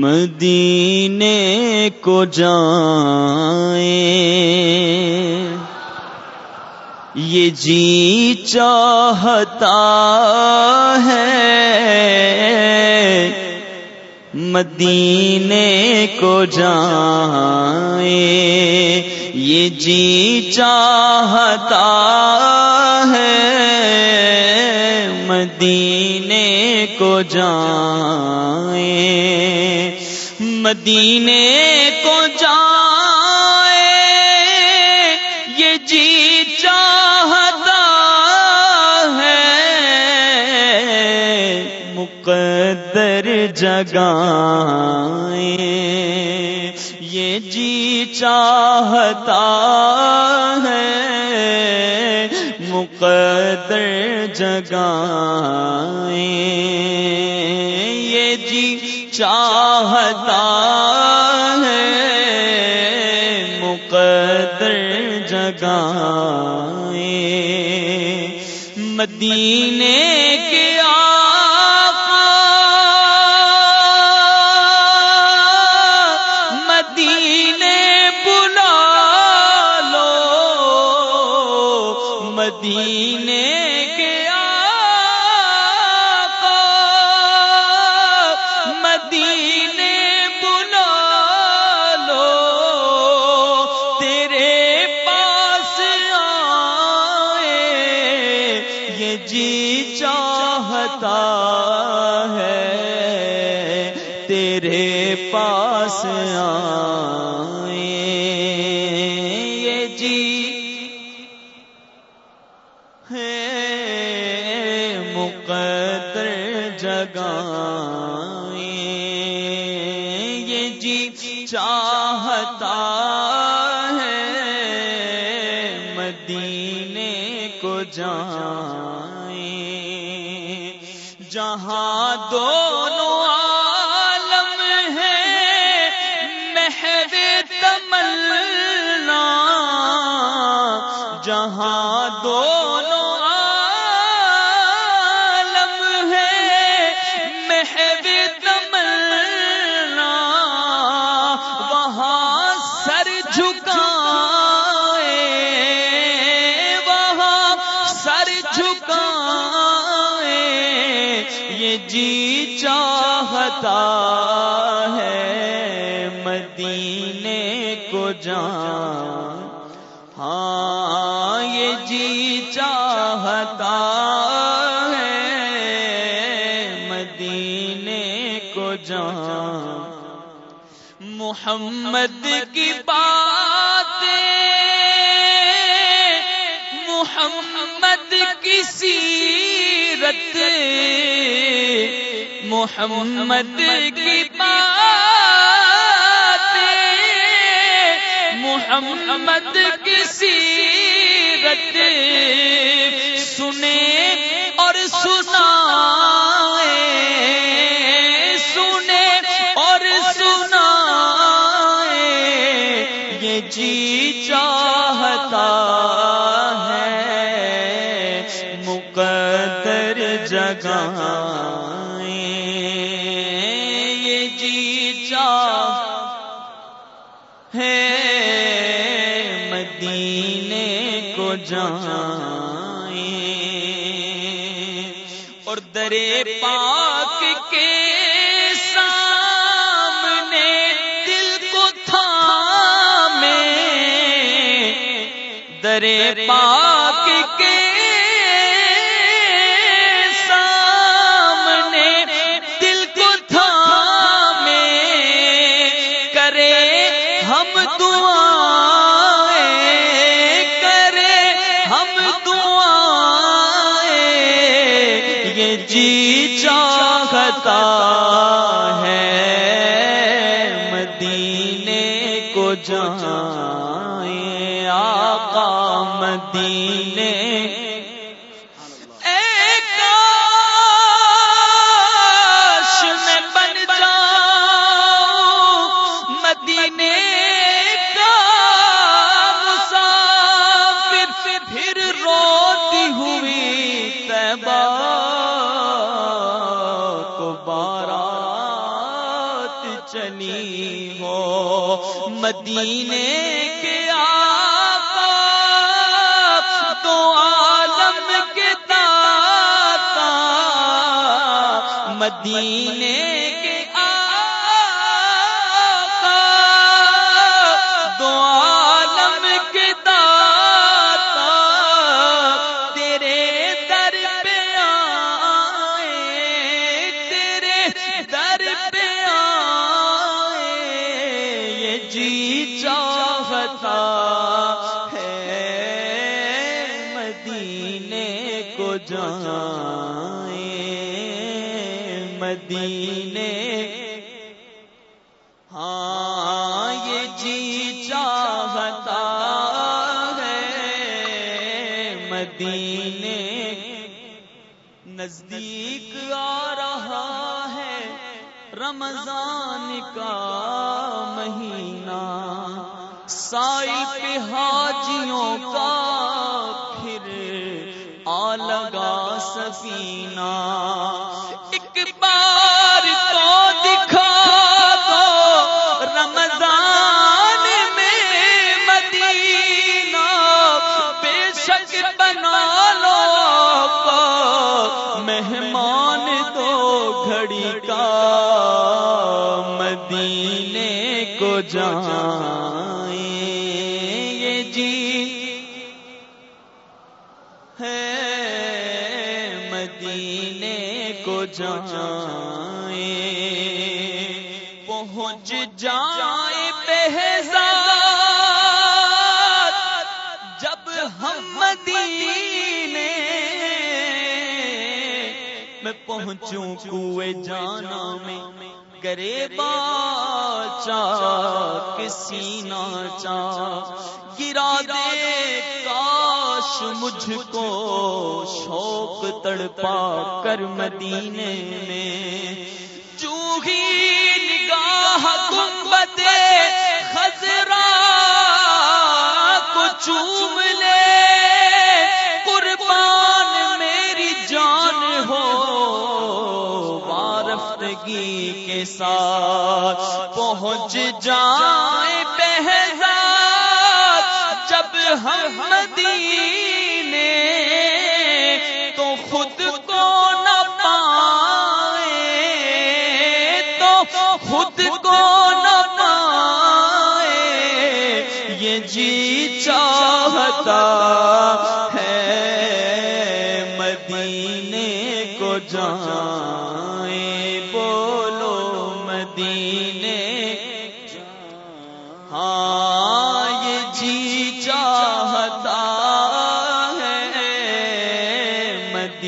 مدینے کو جائیں۔ یہ جی چاہتا ہے مدینے کو جائیں۔ یہ جی چاہتا ہے مدینے کو جائیں۔ مدینے کو جائیں یہ جی چاہتا ہے۔ مقدر جگائیں، یہ جی چاہتا ہے۔ مقدر جگائیں، یہ جی چاہتا مدینے کے میرے پاس آئے۔ یہ جی ہے مقدر جگائیں یہ جی چاہتا جہاں دونوں عالم ہیں محو تمنا، وہاں سر جھکائے وہاں سر جھکائے یہ جی چاہتا ہے مدینے جان محمد کی باتیں محمد کی سیرت محمد کی باتیں محمد کی سیرت جی چاہتا ہے مقدر جگائیں یہ جی چاہ ہے مدینے کو جائیں اور درے پاک درے پاک کے سامنے دل کو تھامے کرے ہم دعائیں، کرے ہم دعائیں، یہ جی چاہتا چلی ہو مدینے کے آقا تو عالم کے داتا۔ مدینے جی مدینے ہاں یہ جی چاہتا ہے مدینے نزدیک آ رہا رمضان کا مہینہ سائی پہ حاجیوں کا پھر آ لگا سفینہ۔ ایک بار تو دکھا دو رمضان میں مدینہ، بے شک بنا لو مہمان دو گھڑی کا جائیں پہنچ جائیں پہزا جب ہم مدینے میں پہنچوں کوئے جانا میں کرے چا، کسی چا گرا دے کاش مجھ کو شوق تڑپا کر مدینے میں۔ چوہی نگاہ گنبد خزرا کو چوم لے۔ قربان میری جان ہو وارفتگی کے ساتھ۔ پہنچ جائیں پہلا جب ہم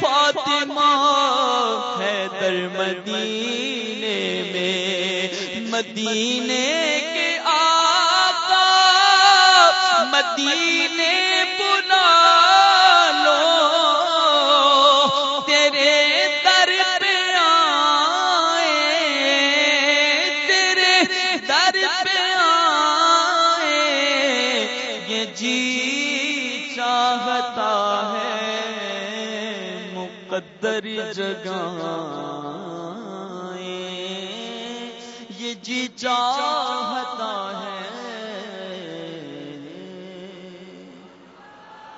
فاطمہ ہے در مدینے میں مدینے کے آقا، مدینے بنا لو، تیرے در پہ آئے، تیرے در پہ آئے، یہ جی چاہتا ہے۔ قدر جگہ یہ جی چاہت